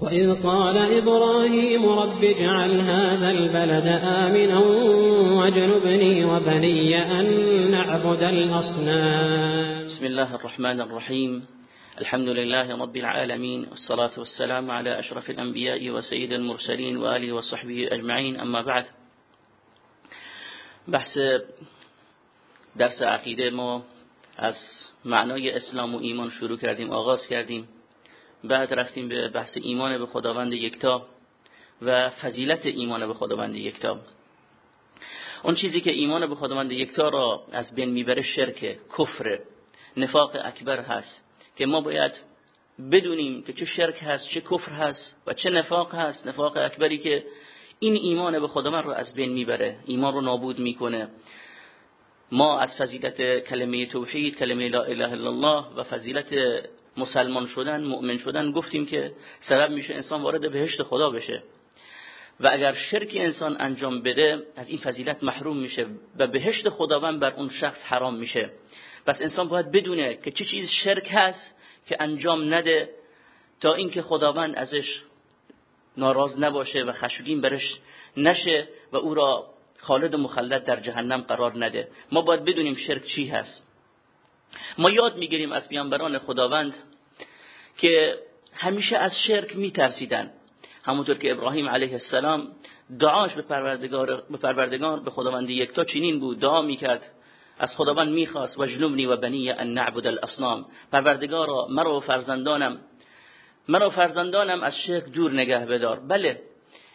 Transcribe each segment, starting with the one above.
وإذ قال إبراهيم رب اجعل هذا البلد آمنا واجنبني وبني أن نعبد الأصنام. بسم الله الرحمن الرحيم. الحمد لله رب العالمين والصلاة والسلام على أشرف الأنبياء وسيد المرسلين وآله وصحبه أجمعين. أما بعد بحث درس عقیده ما از معنای اسلام و ایمان شروع کردیم آغاز کردیم. بعد رفتیم به بحث ایمان به خداوند یکتا و فضیلت ایمان به خداوند یکتا. اون چیزی که ایمان به خداوند یکتا را از بین می‌بره شرک کفر نفاق اکبر هست که ما باید بدونیم که چه شرک هست چه کفر هست و چه نفاق هست. نفاق اکبری که این ایمان به خداوند رو از بین می‌بره ایمان رو نابود می‌کنه. ما از فضیلت کلمه توحید کلمه لا اله الا الله و فضیلت مسلمان شدن مؤمن شدن گفتیم که سبب میشه انسان وارد بهشت خدا بشه. و اگر شرک انسان انجام بده از این فضیلت محروم میشه و بهشت خداوند بر اون شخص حرام میشه. پس انسان باید بدونه که چه چیز شرک هست که انجام نده تا اینکه خداوند ازش ناراض نباشه و خشمگین برش نشه و او را خالد و مخلد در جهنم قرار نده. ما باید بدونیم شرک چی هست. ما یاد می‌گیریم از پیامبران خداوند که همیشه از شرک میترسیدن. همونطور که ابراهیم علیه السلام دعاش به پروردگار به پروردگار به خداوند یکتا چنین بود. دعا می‌کرد از خداوند می‌خواست و و بنی ان نعبد الاصنام. پروردگارا مرا و فرزندانم مرا و فرزندانم از شرک دور نگه بدار. بله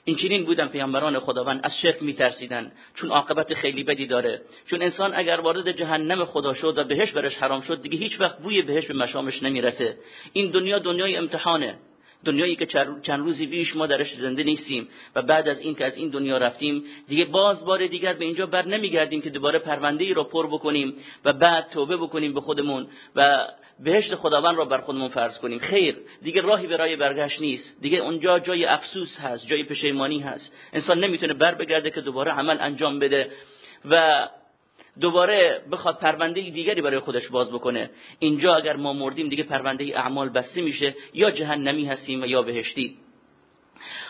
این چنین بودن پیامبران خداوند از شرک میترسیدن چون عاقبت خیلی بدی داره. چون انسان اگر وارد جهنم خدا شد و بهش برش حرام شد دیگه هیچ وقت بوی بهش به مشامش نمی‌رسه. این دنیا دنیای امتحانه. دنیایی که چند روزی بیش ما درش زنده نیستیم و بعد از این که از این دنیا رفتیم دیگه باز بار دیگر به اینجا بر نمیگردیم که دوباره پرونده ای رو پر بکنیم و بعد توبه بکنیم به خودمون و بهشت خداوند را بر خودمون فرض کنیم. خیر دیگه راهی برای برگشت نیست. دیگه اونجا جای افسوس هست جای پشیمانی هست. انسان نمی‌تونه بر بگرده که دوباره عمل انجام بده و دوباره بخواد پرونده دیگری برای خودش باز بکنه. اینجا اگر ما مردیم دیگه پرونده اعمال بسته میشه یا جهنمی هستیم و یا بهشتی.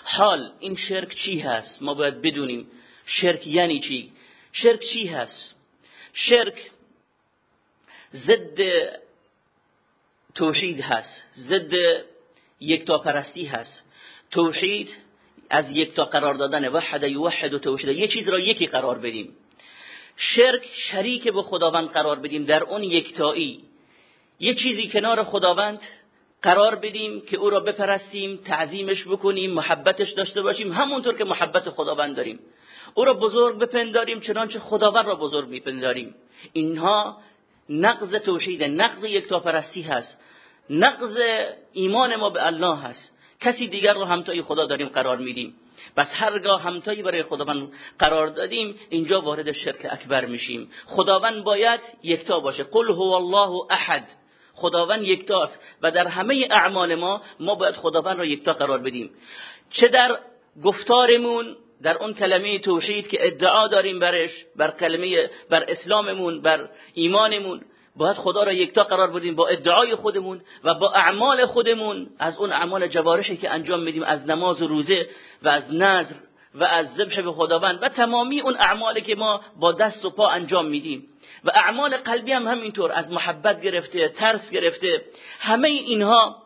حال این شرک چی هست؟ ما باید بدونیم. شرک یعنی چی؟ شرک چی هست؟ شرک ضد توحید هست. ضد یکتا پرستی هست. توحید از یکتا قرار دادن وحد یوحد و توحید. یه چیز را یکی قرار بدیم. شرک شریک به خداوند قرار بدیم در اون یکتایی. یه چیزی کنار خداوند قرار بدیم که او را بپرستیم تعظیمش بکنیم محبتش داشته باشیم همونطور که محبت خداوند داریم. او را بزرگ بپنداریم چنانچه خداوند را بزرگ میپنداریم. اینها نقض توحید نقض یکتاپرستی هست. نقض ایمان ما به الله هست. کسی دیگر رو همتای خدا داریم قرار میدیم. بس هرگاه همتایی برای خداوند قرار دادیم اینجا وارد شرک اکبر میشیم. خداوند باید یکتا باشه. قل هو الله احد. خداوند یکتاست و در همه اعمال ما ما باید خداوند را یکتا قرار بدیم. چه در گفتارمون در اون کلمه توحید که ادعا داریم برش بر کلمه بر اسلاممون بر ایمانمون باید خدا را یکتا قرار بدیم با ادعای خودمون و با اعمال خودمون. از اون اعمال جوارشی که انجام میدیم از نماز و روزه و از نظر و از ذبح به خداوند و تمامی اون اعمالی که ما با دست و پا انجام میدیم. و اعمال قلبی هم همینطور از محبت گرفته ترس گرفته همه اینها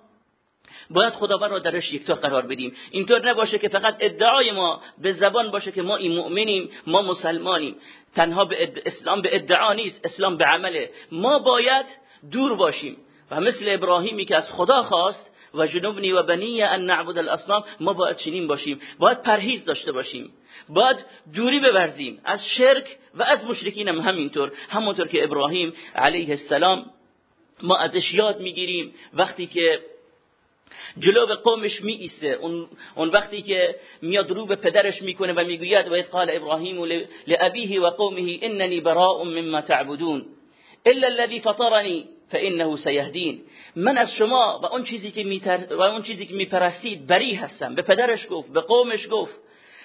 باید خداوند را درش یکتا قرار بدیم. اینطور نباشه که فقط ادعای ما به زبان باشه که ما این مؤمنیم ما مسلمانیم. تنها به اسلام به ادعا نیست اسلام به عمله. ما باید دور باشیم و مثل ابراهیمی که از خدا خواست و جنوبنی و بنی ان نعبد الاصنام ما باید چنین باشیم. باید پرهیز داشته باشیم. باید دوری بورزیم. از شرک و از مشرکین هم همینطور. همونطور که ابراهیم علیه السلام ما ازش یاد می‌گیریم. وقتی که جلو به قومش می ایسته اون, اون وقتی که میاد رو به پدرش می‌کنه و می‌گوید و قال ابراهیم لابیه و قومه اننی براء مما تعبدون الا الذي فطرني فانه سيهدين من از شما و اون چیزی که میتر و اون چیزی که میپرستید بری هستم. به پدرش گفت به قومش گفت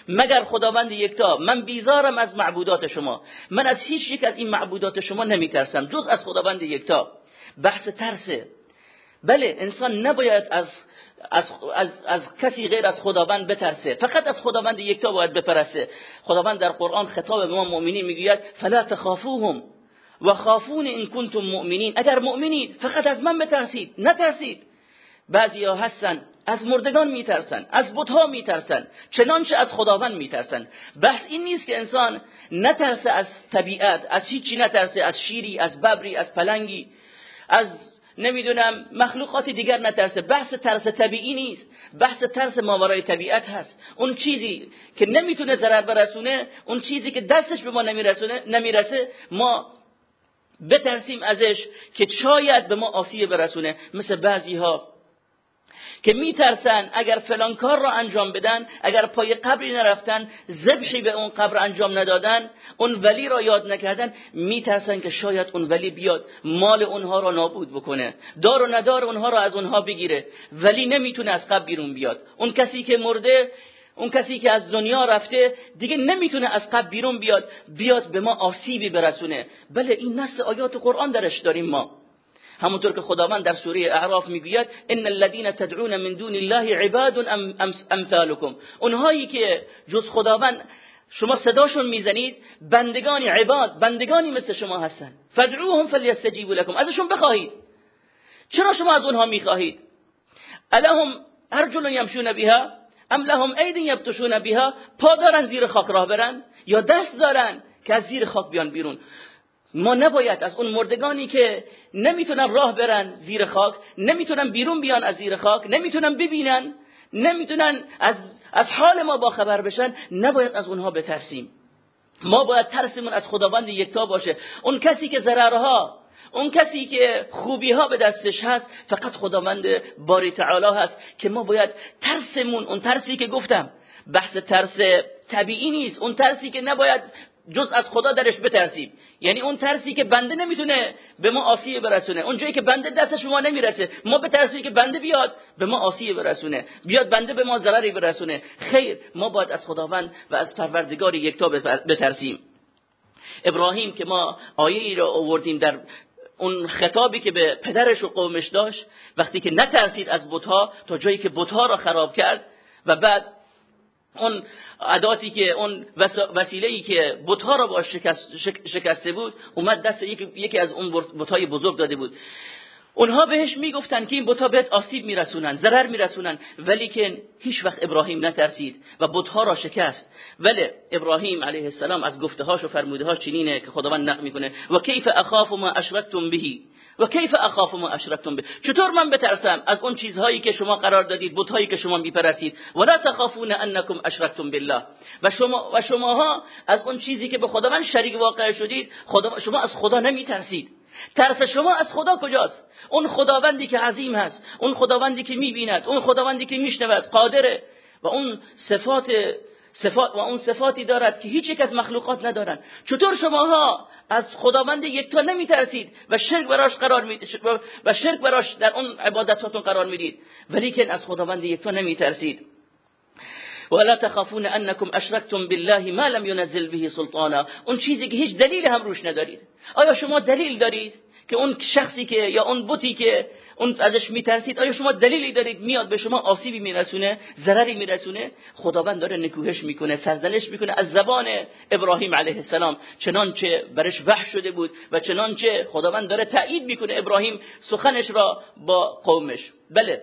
مگر خداوند یکتا من بیزارم از معبودات شما. من از هیچ یک از این معبودات شما نمیترسم جز از خداوند یکتا. بحث ترسه بله انسان نباید از از, از, از کسی غیر از خداوند بترسه. فقط از خداوند یکتا باید بپرسه. خداوند در قرآن خطاب به ما مؤمنین می‌گوید فلا تخافوهم و خافون این کنتم مؤمنین. اگر مؤمنید فقط از من بترسید نترسید. بعضی ها هستن از مردگان میترسن از بتها میترسن چنانچه از خداوند میترسن. بحث این نیست که انسان نترسه از طبیعت از هیچی نترسه از شیری از ببری از پلنگی از نمی‌دونم مخلوقات دیگر نترسه. بحث ترس طبیعی نیست. بحث ترس ماورای طبیعت هست. اون چیزی که نمی‌تونه ضرر برسونه اون چیزی که دستش به ما نمیرسونه نمی‌رسه ما بترسیم ازش که شاید به ما آسیب برسونه. مثل بعضی ها که میترسن اگر فلان کار را انجام بدن اگر پای قبری نرفتن ذبحی به اون قبر انجام ندادن اون ولی را یاد نکردن میترسن که شاید اون ولی بیاد مال اونها را نابود بکنه. دار و ندار اونها را از اونها بگیره. ولی نمی‌تونه از قبر بیرون بیاد. اون کسی که مرده اون کسی که از دنیا رفته دیگه نمی‌تونه از قبر بیرون بیاد بیاد به ما آسیبی برسونه. بله این نص آیات قرآن درش داریم ما. همونطور که خداوند در سوره اعراف می‌گوید ان الذين تدعون من دون الله عباد امثالكم اونهایی که جز خداوند شما صداشون می‌زنید بندگانی عباد بندگانی مثل شما هستن. فدعوهم فليستجيبوا لكم ازشون بخواهید. چرا شما از اونها می‌خواهید؟ الهم ارجل یمشون بها ام لهم اید یبتشون بها؟ پا دارن زیر خاک راه برن یا دست دارن که از زیر خاک بیان بیرون؟ ما نباید از اون مردگانی که نمی‌تونن راه برن زیر خاک نمی‌تونن بیرون بیان از زیر خاک نمی‌تونن ببینن نمی‌تونن از از حال ما با خبر بشن نباید از اونها بترسیم. ما باید ترسمون از خداوند یکتا باشه. اون کسی که ضررها اون کسی که خوبی ها به دستش هست فقط خداوند باری تعالی هست که ما باید ترسمون. اون ترسی که گفتم بحث ترس طبیعی نیست. اون ترسی که نباید جز از خدا درش بترسیم. یعنی اون ترسی که بنده نمی‌تونه به ما آسیه برسونه. اون جایی که بنده دستش به ما نمی‌رسه. ما بترسیم که بنده بیاد به ما آسیه برسونه. بیاد بنده به ما ضرری برسونه. خیر ما باید از خداوند و از پروردگار یکتا بترسیم. ابراهیم که ما آیه ای را آوردیم در اون خطابی که به پدرش و قومش داشت وقتی که نترسید از بتها تا جایی که بتها را خراب کرد و بعد اون عداتی که اون وسیله‌ای که بتها را با شکسته بود اومد دست یکی از اون بتهای بزرگ داده بود. اونها بهش می‌گفتن که این بتها بهت آسیب میرسونن ضرر میرسونن ولی که هیچ وقت ابراهیم نترسید و بتها را شکست. ولی ابراهیم علیه السلام از گفتهاش و فرمودهاش چنینه که خداوند نقل می‌کنه. و کیف اخاف ما اشرکتم بهی؟ و کیف اخاف ما اشرکتم به. چطور من بترسم از اون چیزهایی که شما قرار دادید بتهایی که شما میپرستید ولا تخافون انکم اشرکتم بالله. و شما و شماها از اون چیزی که به خداوند شریک واقع شدید خدا شما از خدا نمیترسید. ترس شما از خدا کجاست؟ اون خداوندی که عظیم هست اون خداوندی که می‌بیند اون خداوندی که میشنود قادره. و اون صفات صفات و اون صفاتی دارد که هیچ یک از مخلوقات ندارن. چطور شماها از خداوند یکتا نمیترسید و شرک براش قرار می‌دید و شرک براش در اون عبادتاتون قرار می‌دید ولیکن از خداوند یکتا نمیترسید. ولا تخافون انکم اشرکتم بالله ما لم ينزل به سلطانا. اون چیزی که هیچ دلیل هم روش ندارید. آیا شما دلیل دارید؟ که اون شخصی که یا اون بوتی که اون ازش میترسید آیا شما دلیلی دارید میاد به شما آسیبی میرسونه ضرری میرسونه؟ خداوند داره نکوهش می‌کنه سرزنش می‌کنه از زبان ابراهیم علیه السلام. چنانچه برش وحش شده بود و چنانچه خداوند داره تایید می‌کنه ابراهیم سخنش را با قومش. بله.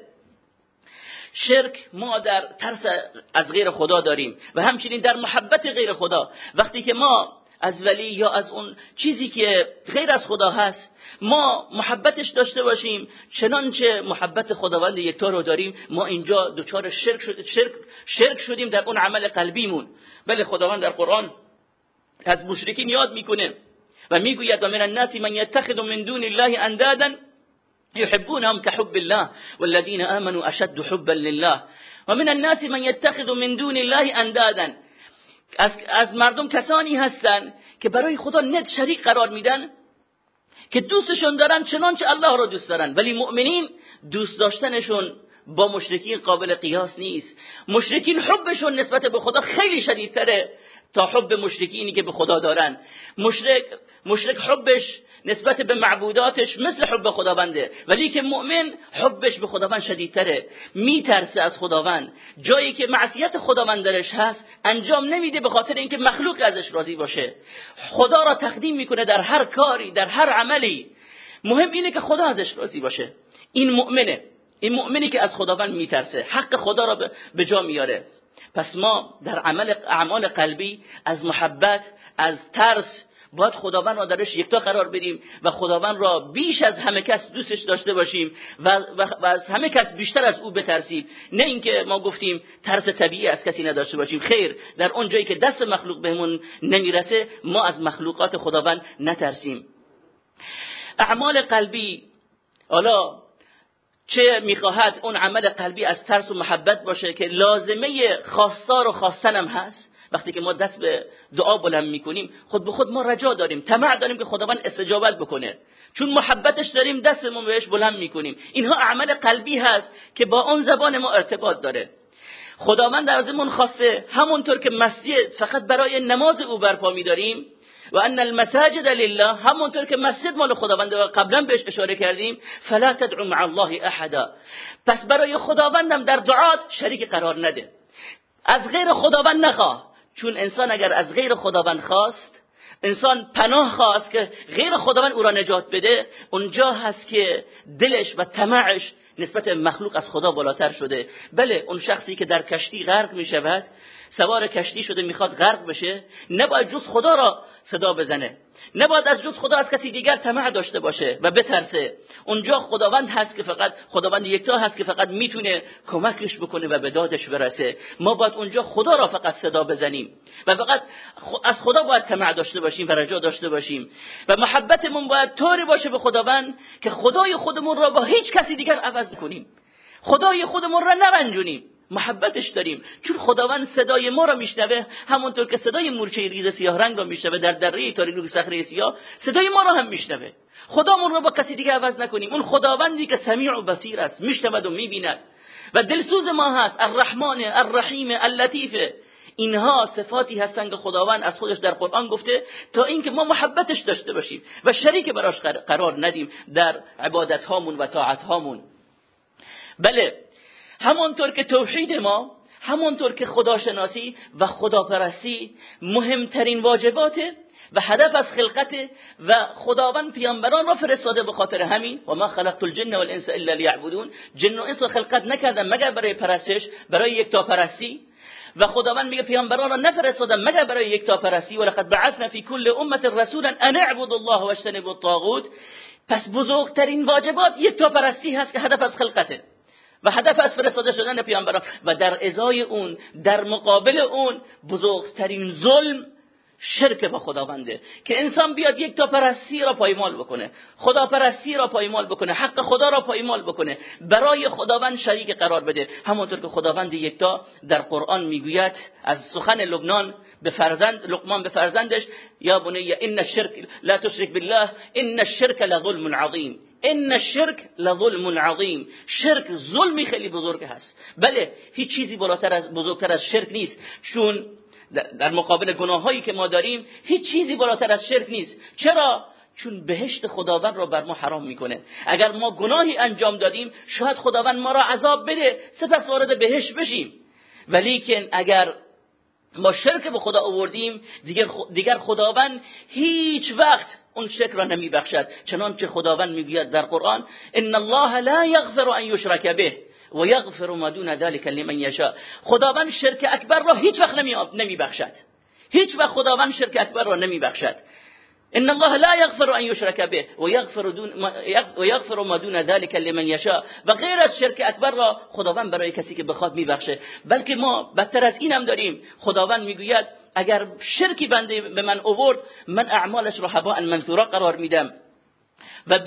شرک ما در ترس از غیر خدا داریم و همچنین در محبت غیر خدا. وقتی که ما از ولی یا از اون چیزی که غیر از خدا هست. ما محبتش داشته باشیم چنانچه محبت خداوند یکتا رو داریم ما اینجا دچار شرک, شد شرک, شرک شدیم در اون عمل قلبیمون. بله خداوند در قرآن از مشرکین یاد می‌کنه و می‌گوید و من الناس من یتخذ من دون الله اندادا يحبونهم كحب الله والذين آمنوا أشد حبا لله. ومن الناس من يتخذ من دون الله اندادا از, از مردم کسانی هستند که برای خدا ند شریک قرار میدن که دوستشون دارن چنانچه الله را دوست دارن. ولی مؤمنین دوست داشتنشون با مشرکین قابل قیاس نیست. مشرکین حبشون نسبت به خدا خیلی شدیدتره تا حب مشرکینی که به خدا دارن. مشرک مشرک حبش نسبت به معبوداتش مثل حب خداونده. ولی که مؤمن حبش به خداوند شدیدتره. میترسه از خداوند. جایی که معصیت خداوند درش هست انجام نمیده به خاطر اینکه مخلوق ازش راضی باشه. خدا را تقدیم می‌کنه در هر کاری در هر عملی. مهم اینه که خدا ازش راضی باشه. این مؤمنه. این مؤمنی که از خداوند میترسه حق خدا را به جا میاره. پس ما در عمل اعمال قلبی از محبت از ترس باید خداوند را درش یکتا قرار بدیم و خداوند را بیش از همه کس دوستش داشته باشیم و, و, از همه کس بیشتر از او بترسیم. نه اینکه ما گفتیم ترس طبیعی از کسی نداشته باشیم. خیر در اون جایی که دست مخلوق بهمون نمی‌رسه ما از مخلوقات خداوند نترسیم. اعمال قلبی حالا چه می‌خواهد اون عمل قلبی از ترس و محبت باشه که لازمه خواستار و خواستنم هست؟ وقتی که ما دست به دعا بلند می‌کنیم خود به خود ما رجا داریم طمع داریم که خداوند استجابت بکنه. چون محبتش داریم دستمون بهش بلند می‌کنیم. اینها عمل قلبی هست که با اون زبان ما ارتباط داره. خداوند در ازمون خواسته همونطور که مسجد فقط برای نماز او برپا میداریم و ان المساجد لله همونطور که مسجد مال خداوند و قبلا بهش اشاره کردیم فلا تدعو مع الله احدا پس برای خداوندم در دعات شریک قرار نده. از غیر خداوند نخواه. چون انسان اگر از غیر خداوند خواست انسان پناه خواست که غیر خداوند او را نجات بده اونجا هست که دلش و طمعش نسبت مخلوق از خدا بالاتر شده. بله اون شخصی که در کشتی غرق می شود سوار کشتی شده می‌خواد غرق بشه نباید جز خدا را صدا بزنه. نباید از جز خدا از کسی دیگر طمع داشته باشه و بترسه. اونجا خداوند هست که فقط خداوند یکتا هست که فقط می‌تونه کمکش بکنه و به دادش برسه. ما باید اونجا خدا را فقط صدا بزنیم و فقط از خدا باید طمع داشته باشیم و رجا داشته باشیم. و محبتمون باید طوری باشه به خداوند که خدای خودمون را با هیچ کسی دیگر عوض کنیم خدای خودمون را نرنجونیم. محبتش داریم. چون خداوند صدای ما را میشنوه همونطور که صدای مورچه ریز سیاه رنگ را میشنوه در دره تاریک صخره سیاه صدای ما را هم میشنوه. خدامون را با کسی دیگه عوض نکنیم. اون خداوندی که سمیع و بصیر است میشنود و می‌بیند. و دلسوز ما هست الرحمن الرحیم اللطیف. اینها صفاتی هستند که خداوند از خودش در قرآن گفته تا اینکه ما محبتش داشته باشیم و شریک براش قرار ندیم در عبادت هامون و طاعت هامون بله همانطور که توحید ما همانطور که خداشناسی و خداپرستی مهمترین واجباته و هدف از خلقت و خداوند پیامبران را فرستاده به خاطر همین و ما خلقت الجن والانس الا لیعبدون جن و انس خلقت نکردم مگر برای پرستش برای و خداوند میگه پیامبران را نفرستادم مگر برای یکتا پرستی و لقد بعثنا فی کل امه رسولا ان اعبدوا الله واجتنبوا الطاغوت پس بزرگترین واجبات یکتا پرستی هست که هدف از خلقته. و هدف از فرستاده شدن پیامبران. و در ازای اون در مقابل اون بزرگترین ظلم شرک با خداونده. که انسان بیاد یک تا پرستی را پایمال بکنه. خدا پرستی را پایمال بکنه. حق خدا را پایمال بکنه. برای خداوند شریک قرار بده. همونطور که خداوند یکتا در قرآن می‌گوید از سخن لبنان به فرزند لقمان به فرزندش یا بنی ان الشرك لا تشرك بالله ان الشرك لظلم عظیم. ان الشرك لظلم عظیم شرک ظلمی خیلی بزرگ هست. بله هیچ چیزی بالاتر از بزرگتر از شرک نیست. چون در مقابل گناهایی که ما داریم هیچ چیزی بالاتر از شرک نیست. چرا؟ چون بهشت خداوند را بر ما حرام می‌کنه. اگر ما گناهی انجام دادیم شاید خداوند ما را عذاب بده سپس وارد بهشت بشیم. ولیکن اگر ما شرک به خدا آوردیم دیگر خداوند هیچ وقت اون شرک را نمی بخشد چنانچه خداوند می‌گوید در قرآن ان الله لا یغفر ان یشرک به و یغفر ما دون ذلك لمن یشاء. خداوند شرک اکبر را هیچ وقت نمی بخشد هیچ وقت خداوند شرک اکبر را نمی بخشد ان الله لا يغفر ان يشرك به ويغفر دون ويغفر ما دون ذلك لمن يشاء. و از شرک اکبر را خداوند برای کسی که بخواد میبخشه. بلکه ما بدتر از این هم داریم. خداوند می‌گوید اگر شرکی بنده به من اوورد من اعمالش را هباء منثورا قرار میدم. و,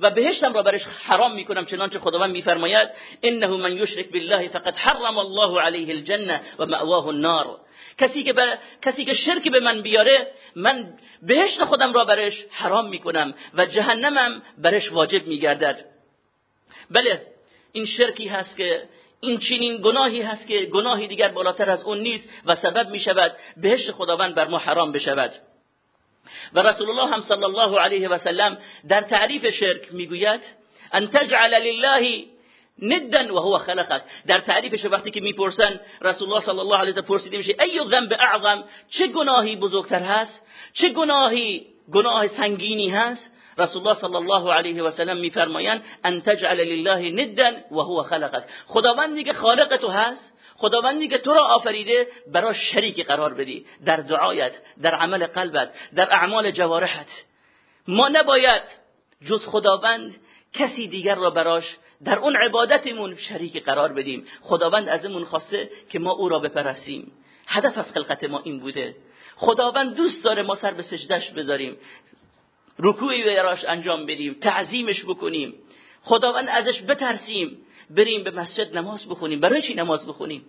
و بهشتم را برش حرام می‌کنم چنانچه خداوند میفرماید انه من یشرک بالله فقد حرم الله علیه الجنه و مأواه النار. کسی که کسی که شرک به من بیاره من بهشت خودم را برش حرام می‌کنم و جهنمم برش واجب میگردد. بله این شرکی هست که این چنین گناهی هست که گناهی دیگر بالاتر از اون نیست و سبب می شود بهشت خداوند بر ما حرام بشود. و رسول الله هم صلی الله علیه و سلم در تعریف شرک می‌گوید ان تجعل لله ندا و هو خلقك. در تعریفش وقتی که می‌پرسن رسول الله صلی الله علیه و پرسیده میشه ای ذنب اعظم چه گناهی بزرگتر هست؟ چه گناهی گناه سنگینی هست؟ رسول الله صلی الله علیه و سلم میفرمایند ان تجعل لله ندا و هو خلقك خداوند میگه خالق تو هست خداوند میگه تو را آفریده برای شریک قرار بدی در دعایت در عمل قلبت در اعمال جوارحت ما نباید جز خداوند کسی دیگر را براش در اون عبادتمون شریک قرار بدیم خداوند ازمون خواسته که ما او را بپرستیم هدف از خلقت ما این بوده خداوند دوست داره ما سر به سجدش بذاریم رکوعی براش انجام بدیم تعظیمش بکنیم. خداوند ازش بترسیم بریم به مسجد نماز بخونیم. برای چی نماز بخونیم؟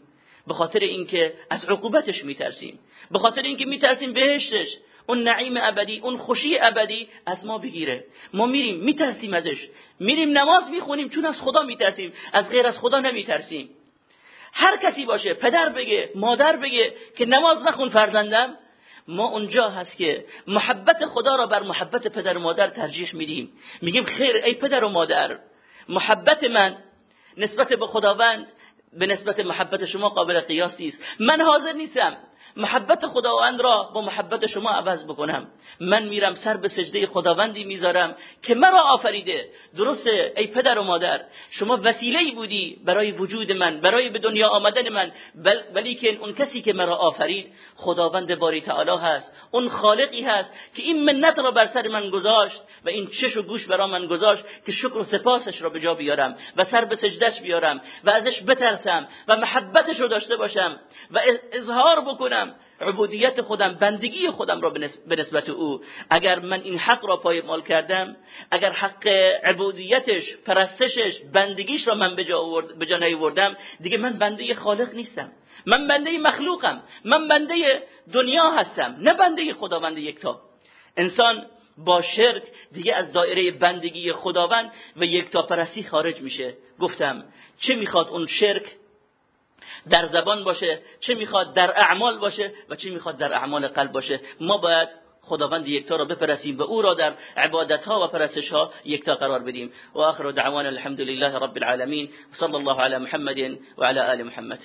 به خاطر اینکه از عقوبتش میترسیم. به خاطر اینکه میترسیم بهشتش. اون نعیم ابدی اون خوشی ابدی از ما بگیره. ما میریم میترسیم ازش. میریم نماز می‌خونیم چون از خدا میترسیم از غیر از خدا نمیترسیم. هر کسی باشه پدر بگه مادر بگه که نماز نخون فرزندم ما اونجا هست که محبت خدا را بر محبت پدر و مادر ترجیح میدیم. میگیم خیر ای پدر و مادر محبت من نسبت به خداوند به نسبت محبت شما قابل قیاسی است. من حاضر نیستم محبت خداوند را با محبت شما عوض بکنم. من میرم سر به سجده خداوندی می‌ذارم که مرا آفریده. درسته ای پدر و مادر شما وسیله بودی برای وجود من برای به دنیا آمدن من. ولی که اون کسی که مرا آفرید خداوند باری تعالی هست. اون خالقی هست که این منت را بر سر من گذاشت و این چش و گوش برا من گذاشت که شکر و سپاسش را به جا بیارم و سر به سجدش بیارم و ازش بترسم و محبتش رو داشته باشم و اظهار بکنم. عبودیت خودم بندگی خودم را به نسبت او. اگر من این حق را پایمال کردم اگر حق عبودیتش پرستشش بندگیش را من به جا نیاوردم دیگه من بنده خالق نیستم. من بنده مخلوقم. من بنده دنیا هستم نه بنده خداوند یکتا. انسان با شرک دیگه از دایره بندگی خداوند و یکتا پرستی خارج میشه. گفتم چه می‌خواد اون شرک؟ در زبان باشه چه می‌خواد در اعمال باشه و چه می‌خواد در اعمال قلب باشه. ما باید خداوند یکتا را بپرسیم و او را در عبادت ها و پرستش ها یکتا قرار بدیم. و آخر دعوانا الحمد لله رب العالمین. صلی الله علی محمد و علی آل محمد.